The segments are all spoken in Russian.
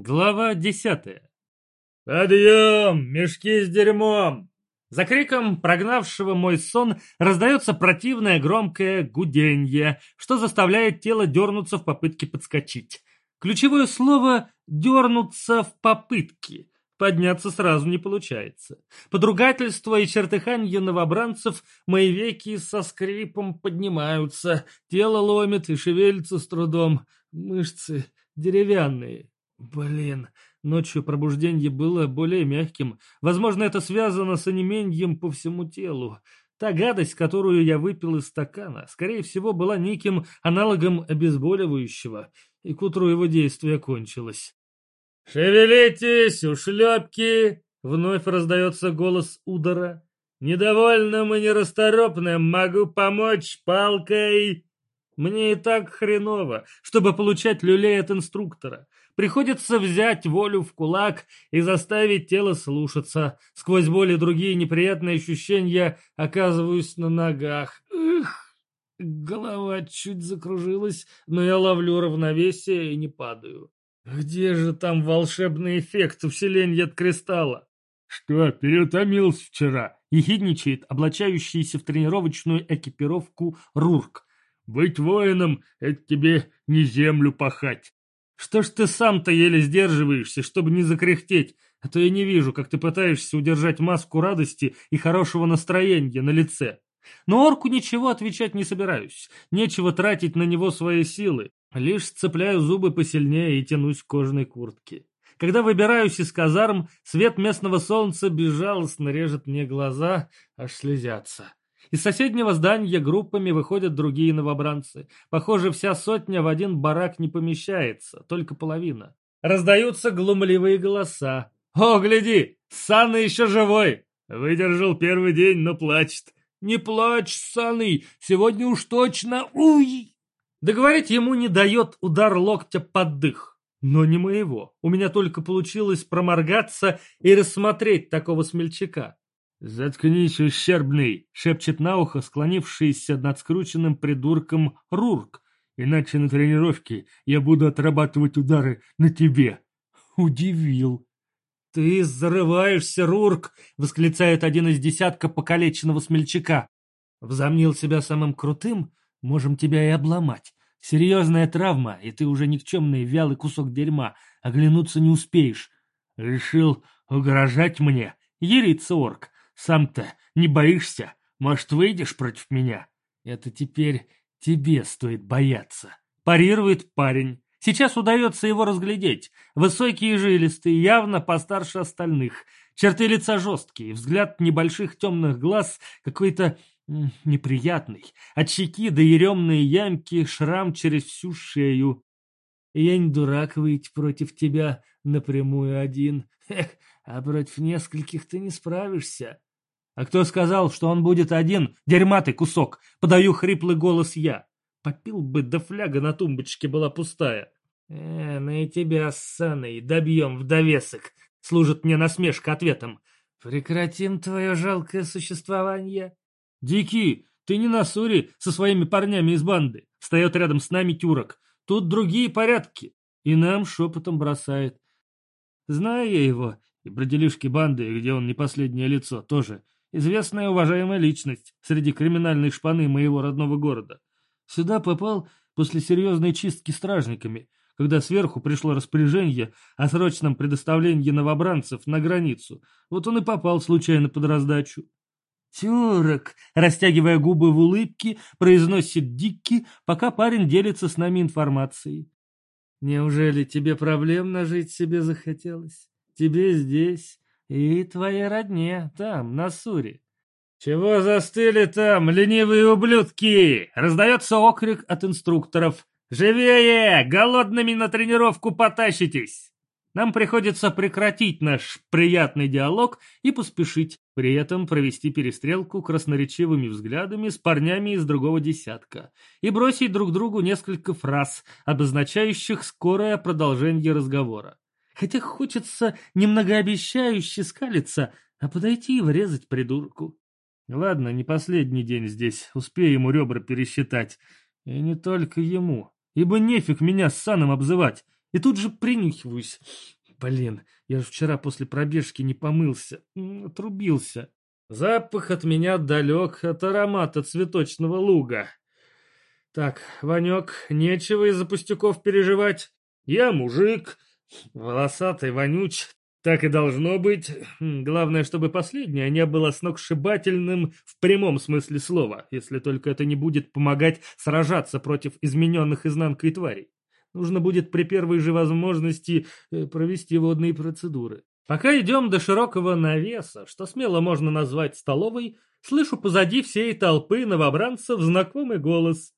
Глава десятая. «Подъем! Мешки с дерьмом!» За криком прогнавшего мой сон раздается противное громкое гуденье, что заставляет тело дернуться в попытке подскочить. Ключевое слово «дернуться в попытке». Подняться сразу не получается. Под ругательство и чертыханье новобранцев мои веки со скрипом поднимаются, тело ломит и шевелится с трудом, мышцы деревянные. Блин, ночью пробуждение было более мягким. Возможно, это связано с онемением по всему телу. Та гадость, которую я выпил из стакана, скорее всего, была неким аналогом обезболивающего, и к утру его действие кончилось. «Шевелитесь, ушлепки!» — вновь раздается голос удара. «Недовольным и нерасторопным могу помочь палкой!» Мне и так хреново, чтобы получать люлей от инструктора. Приходится взять волю в кулак и заставить тело слушаться. Сквозь боль и другие неприятные ощущения оказываюсь на ногах. Эх, голова чуть закружилась, но я ловлю равновесие и не падаю. Где же там волшебный эффект усиления от кристалла? «Что, переутомился вчера?» — ехидничает облачающийся в тренировочную экипировку Рурк. «Быть воином — это тебе не землю пахать. Что ж ты сам-то еле сдерживаешься, чтобы не закряхтеть, а то я не вижу, как ты пытаешься удержать маску радости и хорошего настроения на лице. Но орку ничего отвечать не собираюсь, нечего тратить на него свои силы, лишь цепляю зубы посильнее и тянусь к кожаной куртке. Когда выбираюсь из казарм, свет местного солнца безжалостно режет мне глаза, аж слезятся. Из соседнего здания группами выходят другие новобранцы. Похоже, вся сотня в один барак не помещается, только половина. Раздаются глумливые голоса. «О, гляди! Санна еще живой!» Выдержал первый день, но плачет. «Не плачь, Санный! Сегодня уж точно... Уй!» Договорить ему не дает удар локтя под дых. Но не моего. У меня только получилось проморгаться и рассмотреть такого смельчака. «Заткнись, ущербный!» — шепчет на ухо склонившийся над скрученным придурком Рурк. «Иначе на тренировке я буду отрабатывать удары на тебе!» Удивил. «Ты зарываешься, Рурк!» — восклицает один из десятка покалеченного смельчака. «Взомнил себя самым крутым? Можем тебя и обломать. Серьезная травма, и ты уже никчемный вялый кусок дерьма. Оглянуться не успеешь. Решил угрожать мне?» — ерится орк. Сам-то не боишься? Может, выйдешь против меня? Это теперь тебе стоит бояться. Парирует парень. Сейчас удается его разглядеть. Высокий и жилистый, явно постарше остальных. Черты лица жесткие, взгляд небольших темных глаз какой-то неприятный. От щеки до еремные ямки, шрам через всю шею. Я не дурак выйти против тебя напрямую один. Эх, а против нескольких ты не справишься. А кто сказал, что он будет один? Дерьма ты, кусок! Подаю хриплый голос я. Попил бы, да фляга на тумбочке была пустая. Э, ну и тебя, ссаный, добьем в довесок. Служит мне насмешка ответом. Прекратим твое жалкое существование. Дикий, ты не на Суре со своими парнями из банды. Встает рядом с нами тюрок. Тут другие порядки. И нам шепотом бросает. Знаю я его, и про делишки банды, где он не последнее лицо, тоже. Известная уважаемая личность среди криминальной шпаны моего родного города. Сюда попал после серьезной чистки стражниками, когда сверху пришло распоряжение о срочном предоставлении новобранцев на границу. Вот он и попал случайно под раздачу. «Тюрок!» — растягивая губы в улыбке, произносит Дикки, пока парень делится с нами информацией. «Неужели тебе проблем нажить себе захотелось? Тебе здесь, и твоей родне там, на Суре. «Чего застыли там, ленивые ублюдки?» Раздается окрик от инструкторов. «Живее! Голодными на тренировку потащитесь!» Нам приходится прекратить наш приятный диалог и поспешить, при этом провести перестрелку красноречивыми взглядами с парнями из другого десятка и бросить друг другу несколько фраз, обозначающих скорое продолжение разговора хотя хочется немногообещающе скалиться, а подойти и врезать придурку. Ладно, не последний день здесь, успею ему ребра пересчитать. И не только ему, ибо нефиг меня с саном обзывать. И тут же принюхиваюсь. Блин, я же вчера после пробежки не помылся, отрубился. Запах от меня далек от аромата цветочного луга. Так, Ванек, нечего из-за пустяков переживать. Я мужик, волосатый, вонюч, так и должно быть. Главное, чтобы последнее не было сногсшибательным в прямом смысле слова, если только это не будет помогать сражаться против измененных изнанкой тварей. Нужно будет при первой же возможности э, провести водные процедуры. Пока идем до широкого навеса, что смело можно назвать столовой, слышу позади всей толпы новобранцев знакомый голос.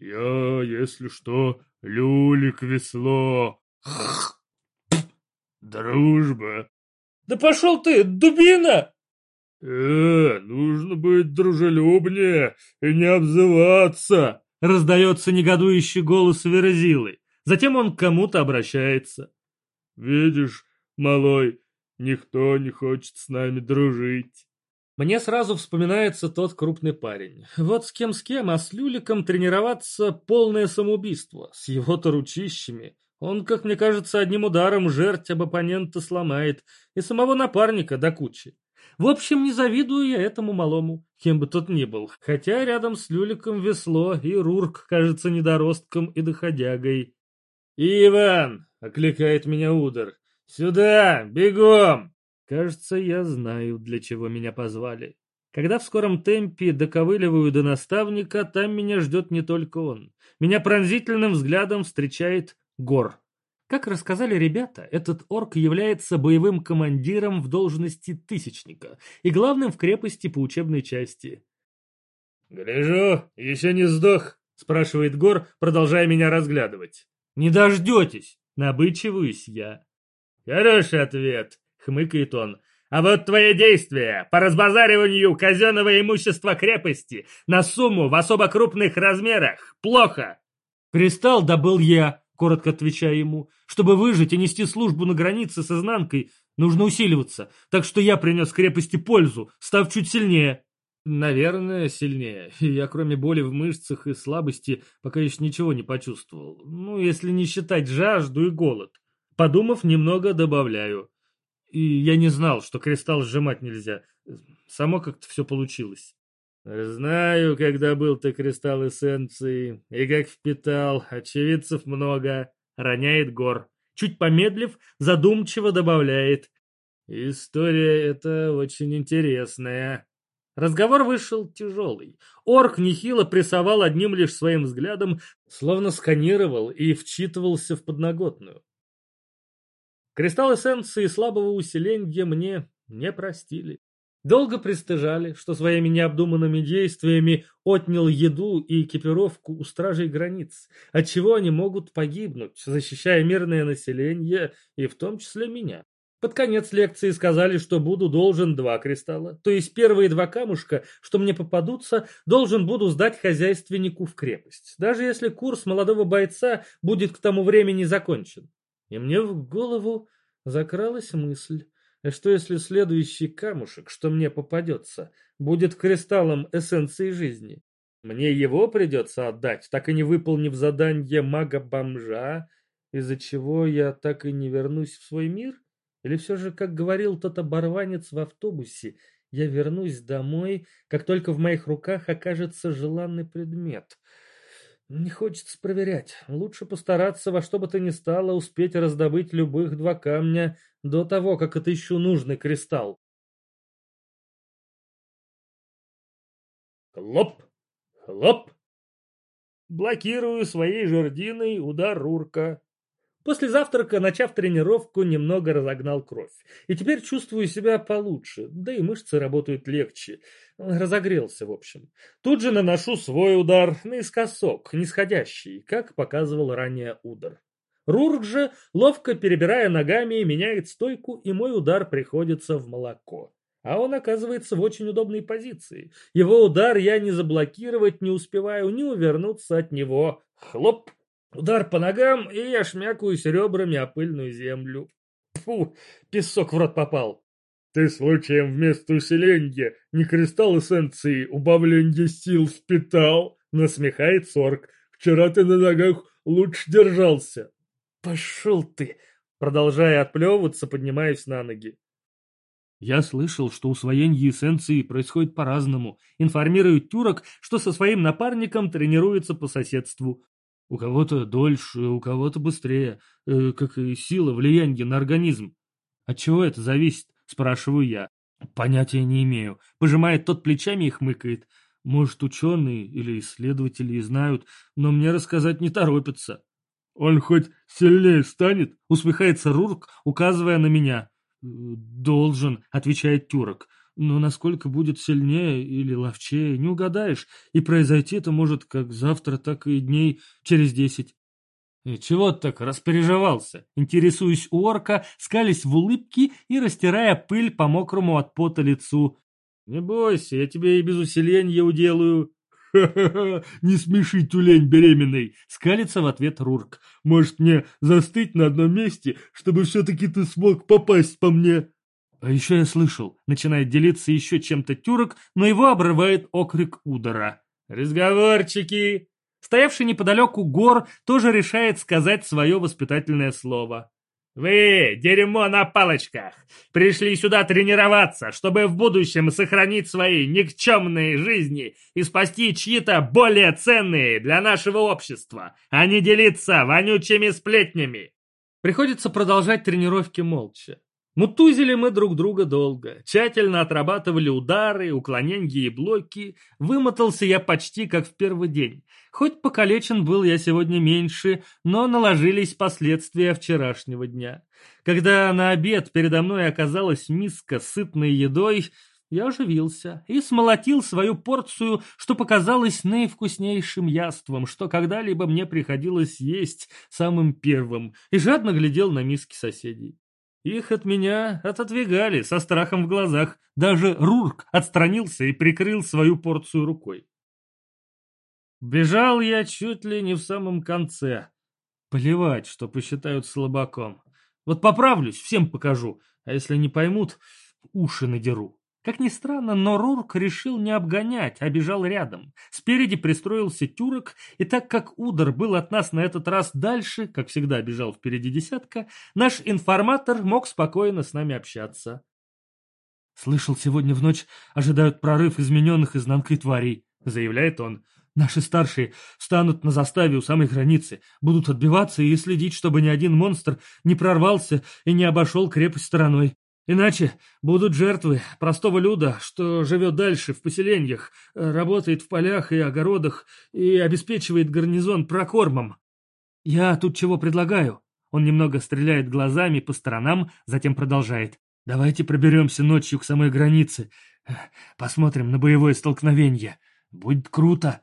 «Я, если что, люлик весло». Дружба. Да пошел ты, дубина! Э, нужно быть дружелюбнее и не обзываться. Раздается негодующий голос Верзилы. Затем он к кому-то обращается. Видишь, малой, никто не хочет с нами дружить. Мне сразу вспоминается тот крупный парень. Вот с кем с кем, а с Люликом тренироваться полное самоубийство. С его-то ручищами. Он, как мне кажется, одним ударом жерть об оппонента сломает, и самого напарника до кучи. В общем, не завидую я этому малому, кем бы тот ни был, хотя рядом с Люликом весло, и Рурк кажется недоростком и доходягой. «Иван!» — окликает меня Удар. «Сюда! Бегом!» Кажется, я знаю, для чего меня позвали. Когда в скором темпе доковыливаю до наставника, там меня ждет не только он. Меня пронзительным взглядом встречает Гор. Как рассказали ребята, этот орк является боевым командиром в должности тысячника и главным в крепости по учебной части. «Гляжу, еще не сдох», — спрашивает Гор, продолжая меня разглядывать. «Не дождетесь!» — набычиваюсь я. «Хороший ответ», — хмыкает он. «А вот твои действия по разбазариванию казенного имущества крепости на сумму в особо крупных размерах плохо!» «Кристалл добыл я», коротко отвечая ему. Чтобы выжить и нести службу на границе с изнанкой, нужно усиливаться. Так что я принес крепости пользу, став чуть сильнее. Наверное, сильнее. Я кроме боли в мышцах и слабости пока еще ничего не почувствовал. Ну, если не считать жажду и голод. Подумав, немного добавляю. И я не знал, что кристалл сжимать нельзя. Само как-то все получилось. Знаю, когда был ты кристалл эссенции, и как впитал, очевидцев много, роняет гор. Чуть помедлив, задумчиво добавляет. История эта очень интересная. Разговор вышел тяжелый. Орк нехило прессовал одним лишь своим взглядом, словно сканировал и вчитывался в подноготную. Кристалл эссенции слабого усиления мне не простили. Долго пристыжали, что своими необдуманными действиями отнял еду и экипировку у стражей границ, отчего они могут погибнуть, защищая мирное население и в том числе меня. Под конец лекции сказали, что буду должен два кристалла, то есть первые два камушка, что мне попадутся, должен буду сдать хозяйственнику в крепость, даже если курс молодого бойца будет к тому времени закончен. И мне в голову закралась мысль, а что если следующий камушек, что мне попадется, будет кристаллом эссенции жизни? Мне его придется отдать, так и не выполнив задание мага-бомжа, из-за чего я так и не вернусь в свой мир? Или все же, как говорил тот оборванец в автобусе, я вернусь домой, как только в моих руках окажется желанный предмет — не хочется проверять. Лучше постараться во что бы то ни стало успеть раздобыть любых два камня до того, как отыщу нужный кристалл. Хлоп! Хлоп! Блокирую своей жердиной удар Рурка. После завтрака, начав тренировку, немного разогнал кровь. И теперь чувствую себя получше, да и мышцы работают легче. Разогрелся, в общем. Тут же наношу свой удар наискосок, нисходящий, как показывал ранее удар. Рурк же, ловко перебирая ногами, меняет стойку, и мой удар приходится в молоко. А он оказывается в очень удобной позиции. Его удар я не заблокировать не успеваю, не увернуться от него. Хлоп! Удар по ногам, и я шмякаюсь ребрами о пыльную землю. Фу, песок в рот попал. Ты случаем вместо усиления не кристалл эссенции убавления сил впитал? Насмехает Сорг. Вчера ты на ногах лучше держался. Пошел ты! Продолжая отплевываться, поднимаюсь на ноги. Я слышал, что усвоение эссенции происходит по-разному. Информирует тюрок, что со своим напарником тренируется по соседству. У кого-то дольше, у кого-то быстрее, э, как и сила влияния на организм. От чего это зависит? Спрашиваю я. Понятия не имею. Пожимает тот плечами и хмыкает. Может, ученые или исследователи знают, но мне рассказать не торопятся. «Он хоть сильнее станет?» — усмехается Рурк, указывая на меня. «Должен», — отвечает Тюрок. «Но насколько будет сильнее или ловчее, не угадаешь, и произойти это может как завтра, так и дней через десять». И «Чего ты так распереживался?» Интересуюсь у орка, скались в улыбке и растирая пыль по мокрому от пота лицу. «Не бойся, я тебе и без усиления уделаю». «Ха-ха-ха! Не смеши, тюлень беременный!» — скалится в ответ Рурк. «Может, мне застыть на одном месте, чтобы все-таки ты смог попасть по мне?» А еще я слышал, начинает делиться еще чем-то тюрок, но его обрывает окрик удара. «Разговорчики!» Стоявший неподалеку Гор тоже решает сказать свое воспитательное слово. «Вы, дерьмо на палочках, пришли сюда тренироваться, чтобы в будущем сохранить свои никчемные жизни и спасти чьи-то более ценные для нашего общества, а не делиться вонючими сплетнями!» Приходится продолжать тренировки молча. Мутузили мы друг друга долго, тщательно отрабатывали удары, уклонения и блоки. Вымотался я почти как в первый день. Хоть покалечен был я сегодня меньше, но наложились последствия вчерашнего дня. Когда на обед передо мной оказалась миска с сытной едой, я оживился и смолотил свою порцию, что показалось наивкуснейшим яством, что когда-либо мне приходилось есть самым первым, и жадно глядел на миски соседей. Их от меня отодвигали со страхом в глазах. Даже Рурк отстранился и прикрыл свою порцию рукой. Бежал я чуть ли не в самом конце. Плевать, что посчитают слабаком. Вот поправлюсь, всем покажу, а если не поймут, уши надеру. Как ни странно, но Рурк решил не обгонять, а бежал рядом. Спереди пристроился тюрок, и так как удар был от нас на этот раз дальше, как всегда бежал впереди десятка, наш информатор мог спокойно с нами общаться. «Слышал, сегодня в ночь ожидают прорыв измененных изнанкой тварей», — заявляет он. «Наши старшие встанут на заставе у самой границы, будут отбиваться и следить, чтобы ни один монстр не прорвался и не обошел крепость стороной. Иначе будут жертвы простого люда, что живет дальше в поселениях, работает в полях и огородах и обеспечивает гарнизон прокормом. Я тут чего предлагаю? Он немного стреляет глазами по сторонам, затем продолжает. Давайте проберемся ночью к самой границе. Посмотрим на боевое столкновение. Будет круто.